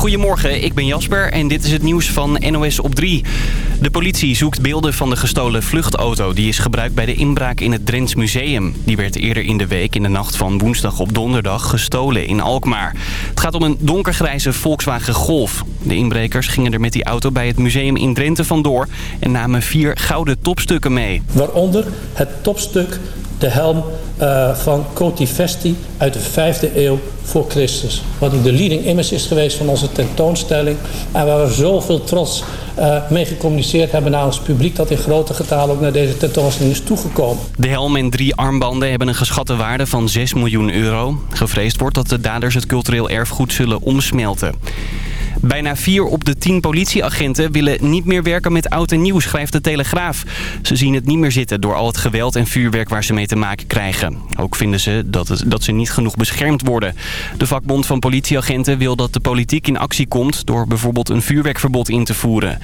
Goedemorgen, ik ben Jasper en dit is het nieuws van NOS op 3. De politie zoekt beelden van de gestolen vluchtauto... die is gebruikt bij de inbraak in het Drents Museum. Die werd eerder in de week in de nacht van woensdag op donderdag gestolen in Alkmaar. Het gaat om een donkergrijze Volkswagen Golf. De inbrekers gingen er met die auto bij het museum in Drenthe vandoor... en namen vier gouden topstukken mee. Waaronder het topstuk de helm uh, van Cotivesti uit de 5e eeuw voor Christus. Wat de leading image is geweest van onze tentoonstelling. En waar we zoveel trots uh, mee gecommuniceerd hebben naar ons publiek... dat in grote getalen ook naar deze tentoonstelling is toegekomen. De helm en drie armbanden hebben een geschatte waarde van 6 miljoen euro. Gevreesd wordt dat de daders het cultureel erfgoed zullen omsmelten. Bijna vier op de tien politieagenten willen niet meer werken met oud en nieuw, schrijft de Telegraaf. Ze zien het niet meer zitten door al het geweld en vuurwerk waar ze mee te maken krijgen. Ook vinden ze dat, ze niet genoeg beschermd worden. De vakbond van politieagenten wil dat de politiek in actie komt door bijvoorbeeld een vuurwerkverbod in te voeren.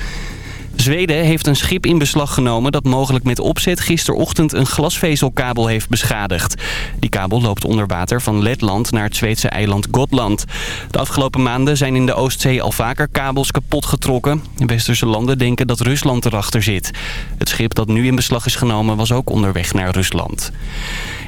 Zweden heeft een schip in beslag genomen dat mogelijk met opzet gisterochtend een glasvezelkabel heeft beschadigd. Die kabel loopt onder water van Letland naar het Zweedse eiland Gotland. De afgelopen maanden zijn in de Oostzee al vaker kabels kapot getrokken. Westerse landen denken dat Rusland erachter zit. Het schip dat nu in beslag is genomen was ook onderweg naar Rusland.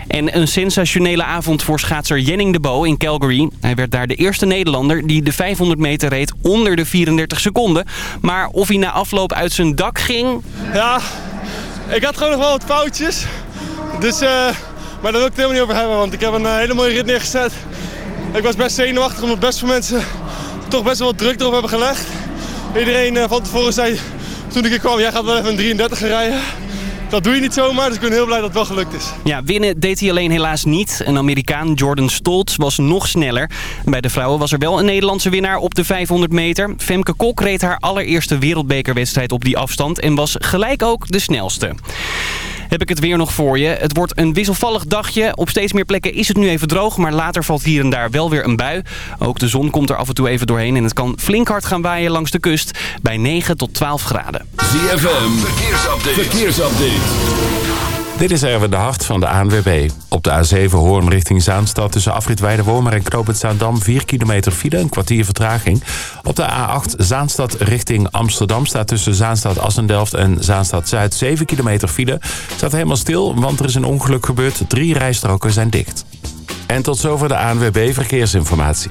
En een sensationele avond voor schaatser Jenning de Bo in Calgary. Hij werd daar de eerste Nederlander die de 500 meter reed onder de 34 seconden. Maar of hij na afloop uit zijn dak ging... Ja, ik had gewoon nog wel wat foutjes. Dus, uh, maar daar wil ik het helemaal niet over hebben, want ik heb een uh, hele mooie rit neergezet. Ik was best zenuwachtig omdat best veel mensen toch best wel wat druk erop hebben gelegd. Iedereen uh, van tevoren zei toen ik er kwam, jij gaat wel even een 33 rijden dat doe je niet zomaar, dus ik ben heel blij dat het wel gelukt is. Ja, winnen deed hij alleen helaas niet. Een Amerikaan, Jordan Stoltz, was nog sneller. Bij de vrouwen was er wel een Nederlandse winnaar op de 500 meter. Femke Kok reed haar allereerste wereldbekerwedstrijd op die afstand... en was gelijk ook de snelste heb ik het weer nog voor je. Het wordt een wisselvallig dagje. Op steeds meer plekken is het nu even droog, maar later valt hier en daar wel weer een bui. Ook de zon komt er af en toe even doorheen en het kan flink hard gaan waaien langs de kust bij 9 tot 12 graden. ZFM, verkeersupdate. verkeersupdate. Dit is even de hart van de ANWB. Op de A7 Hoorn richting Zaanstad tussen afrit Weidewormer en Knoop het Zaandam 4 kilometer file, een kwartier vertraging. Op de A8 Zaanstad richting Amsterdam staat tussen Zaanstad Assendelft en Zaanstad Zuid 7 kilometer file. Staat helemaal stil, want er is een ongeluk gebeurd. Drie rijstroken zijn dicht. En tot zover de ANWB Verkeersinformatie.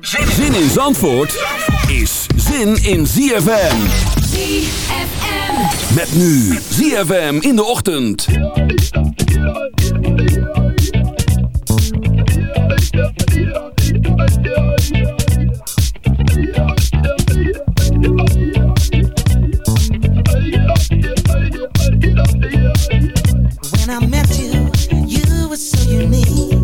Zin in Zandvoort is zin in ZFM. ZFM. Met nu ZFM in de ochtend. When I met you, you were so unique.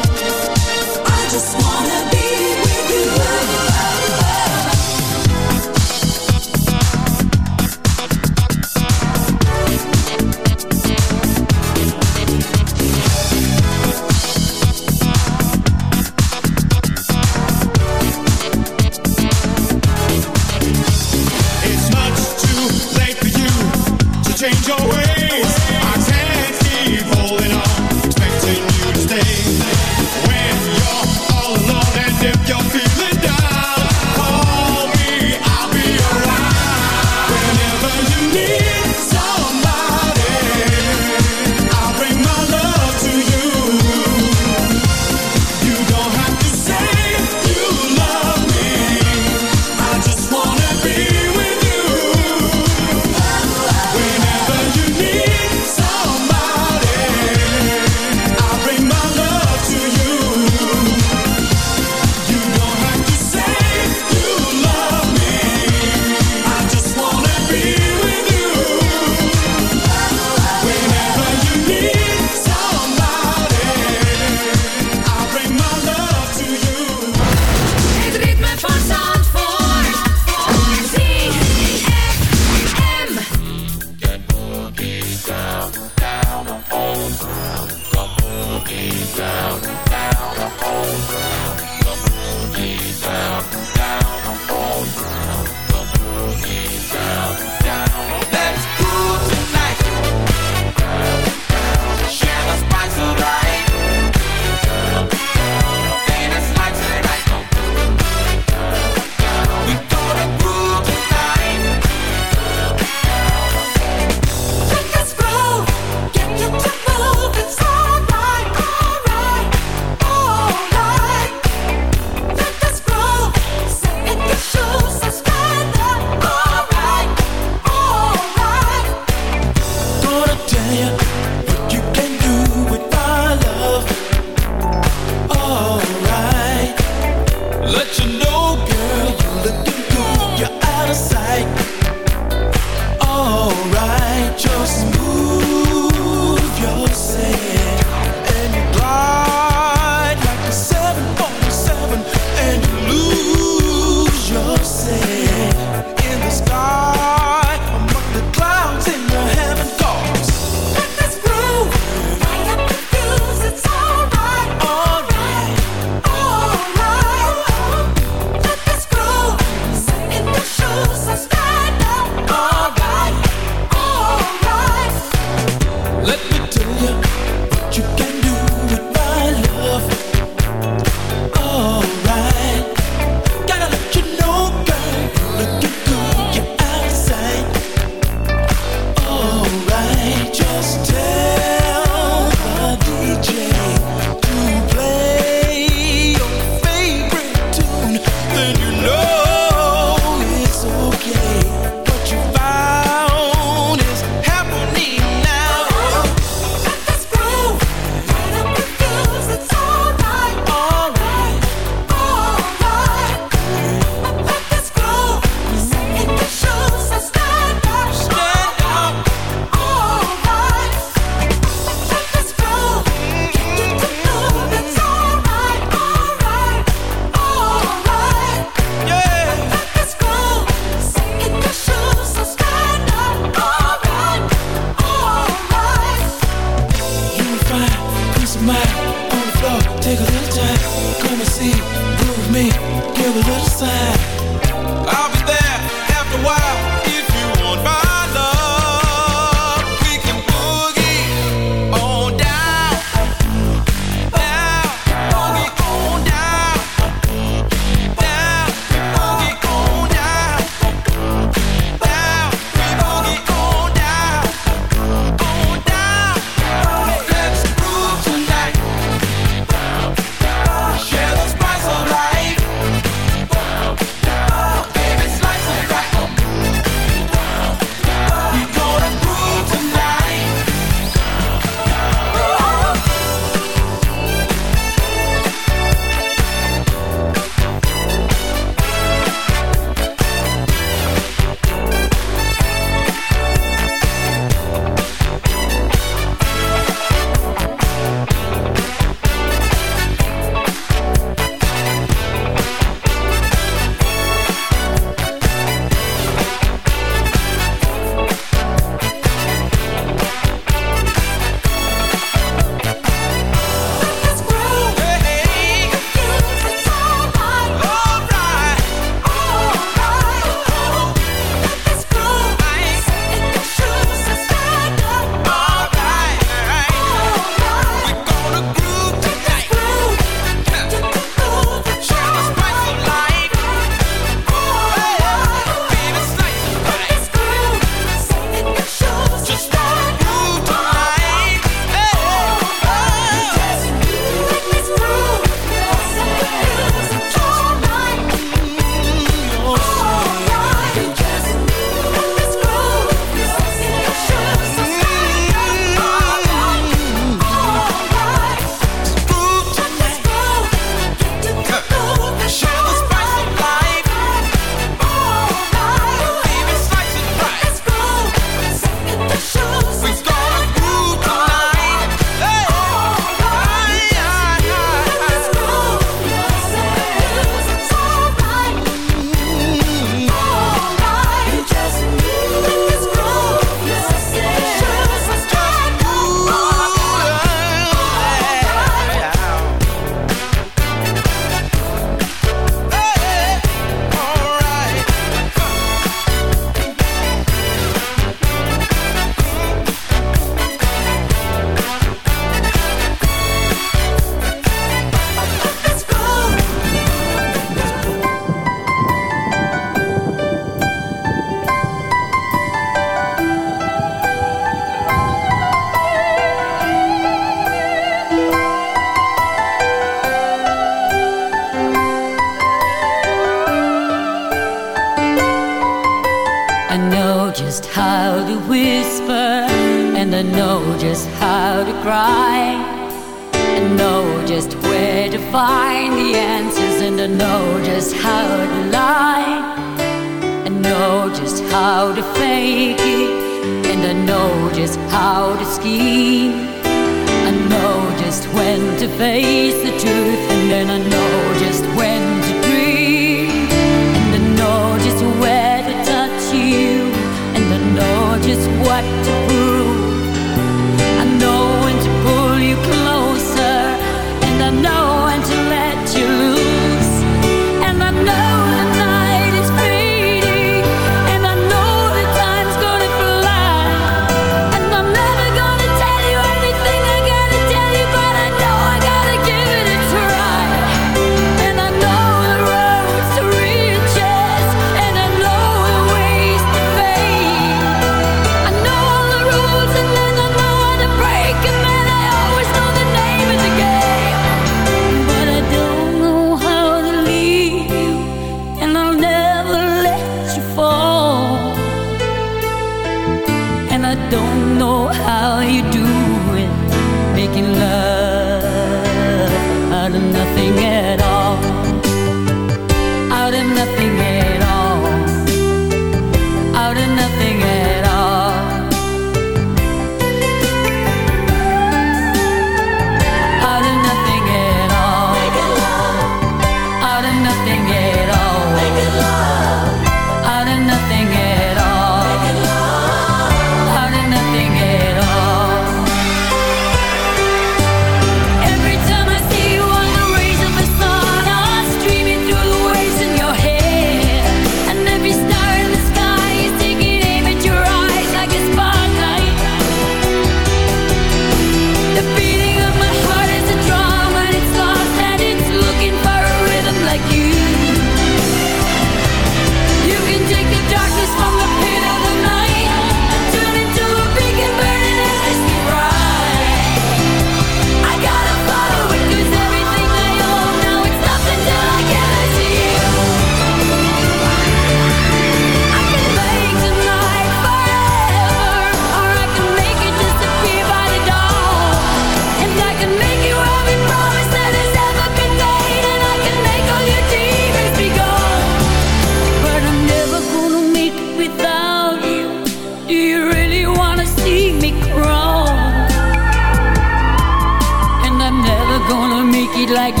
like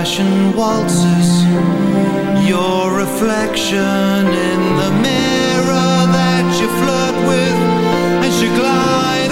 fashioned waltzes. Your reflection in the mirror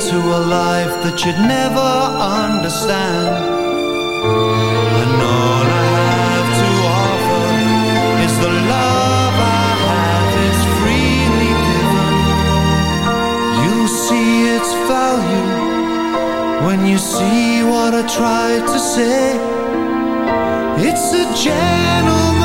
to a life that you'd never understand. And all I have to offer is the love I have, it's freely given. You'll see its value when you see what I tried to say. It's a gentleman's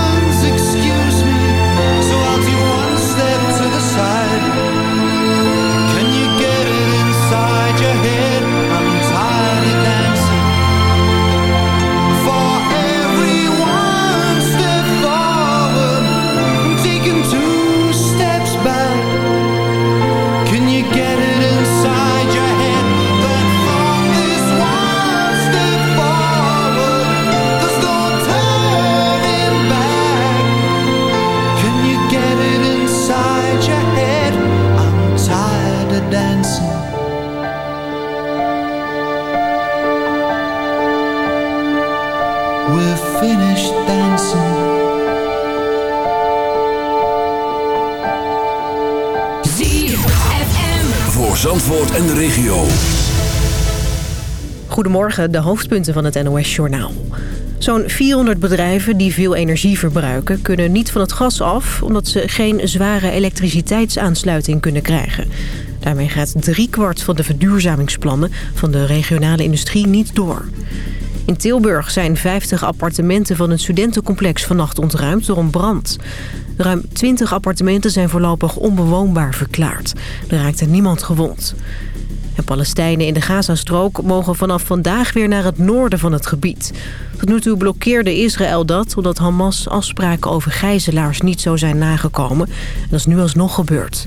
Goedemorgen, de hoofdpunten van het NOS-journaal. Zo'n 400 bedrijven die veel energie verbruiken... kunnen niet van het gas af... omdat ze geen zware elektriciteitsaansluiting kunnen krijgen. Daarmee gaat driekwart van de verduurzamingsplannen... van de regionale industrie niet door. In Tilburg zijn 50 appartementen van een studentencomplex vannacht ontruimd door een brand. Ruim 20 appartementen zijn voorlopig onbewoonbaar verklaard. Er raakte niemand gewond. En Palestijnen in de Gazastrook mogen vanaf vandaag weer naar het noorden van het gebied. Tot nu toe blokkeerde Israël dat omdat Hamas afspraken over gijzelaars niet zo zijn nagekomen. En dat is nu alsnog gebeurd.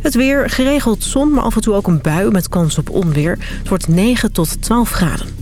Het weer, geregeld zon, maar af en toe ook een bui met kans op onweer. Het wordt 9 tot 12 graden.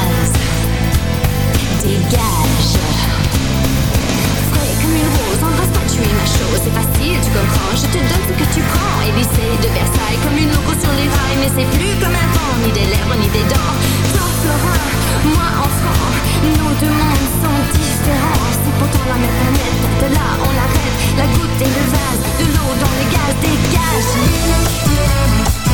Dégage Frais comme une rose, embrasse-toi, tu es ma chose C'est facile, tu comprends, je te donne ce que tu prends Élysée de Versailles, comme une loco sur les rails Mais c'est plus comme avant, ni des lèvres, ni des dents Toi, Florin, moi, enfant Nos deux mondes sont différents C'est pourtant la même planète, de là on arrête La goutte et le vase, de l'eau dans le gaz. Early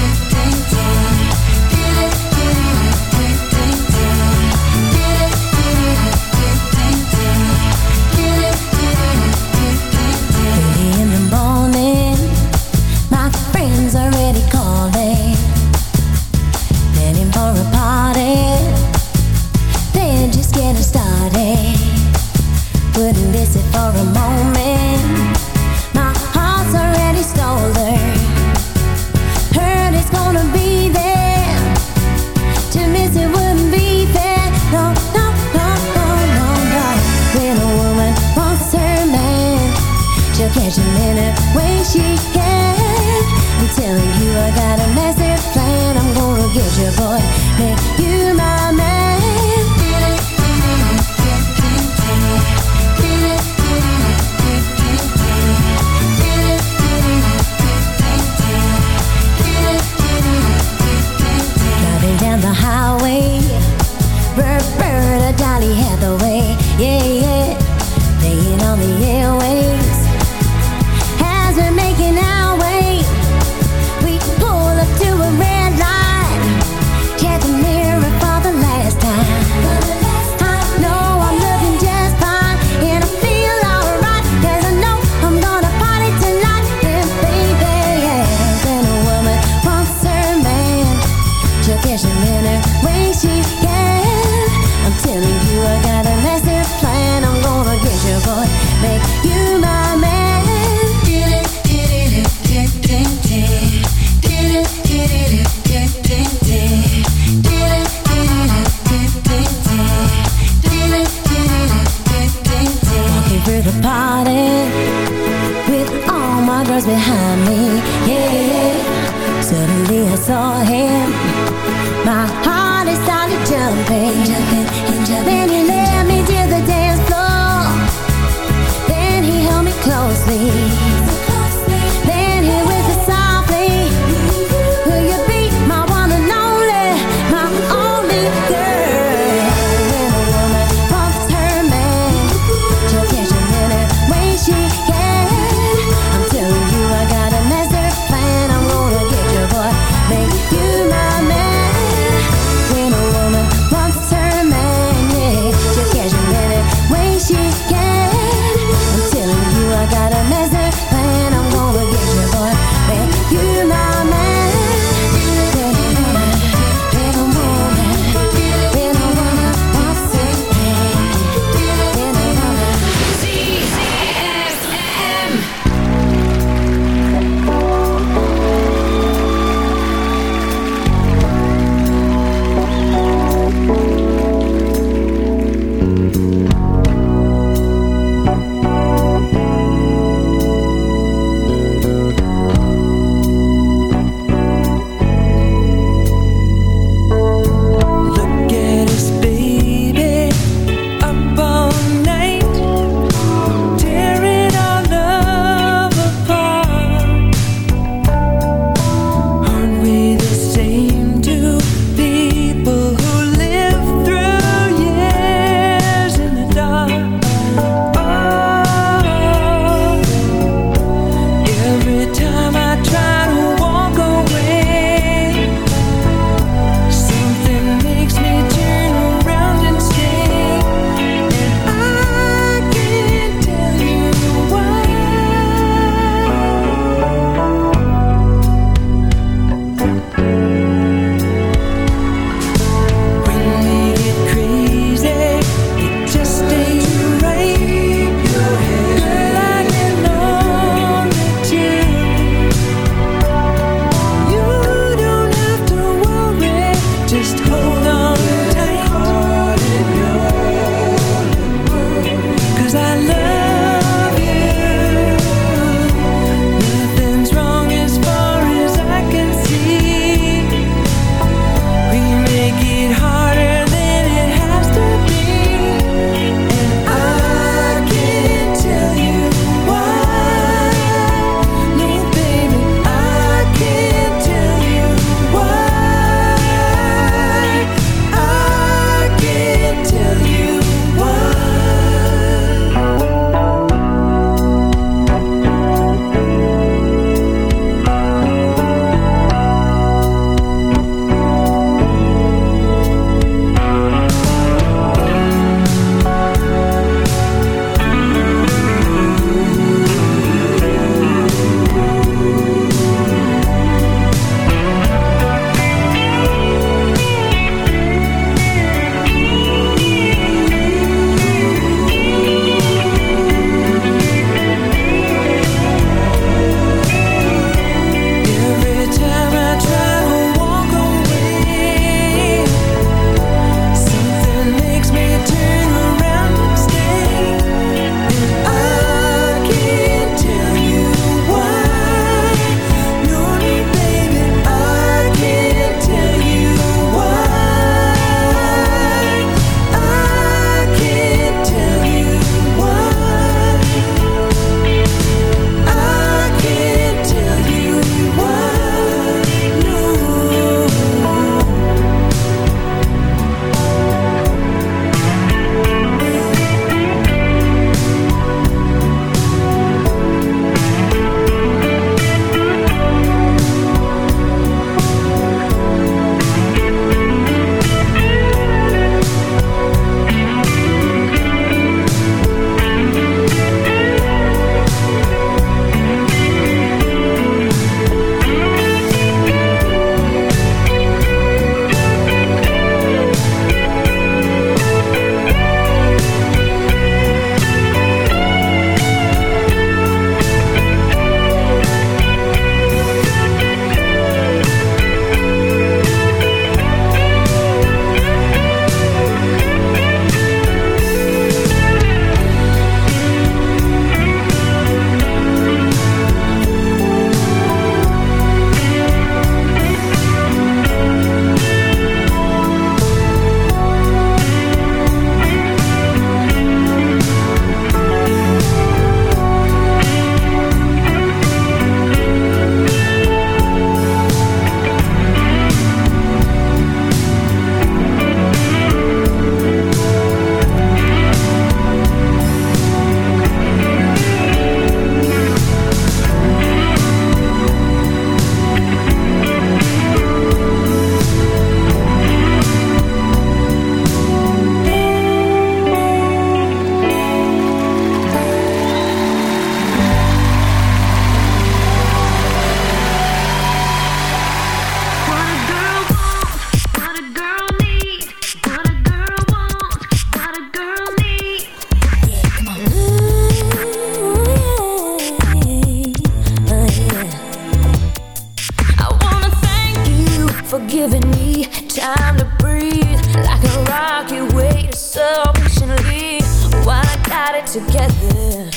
time to breathe like a rocky way to so patiently while I got it together.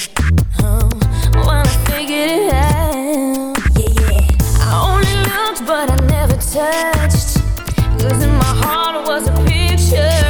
Oh, while I figured it out, yeah, yeah. I only looked, but I never touched. Cause in my heart was a picture.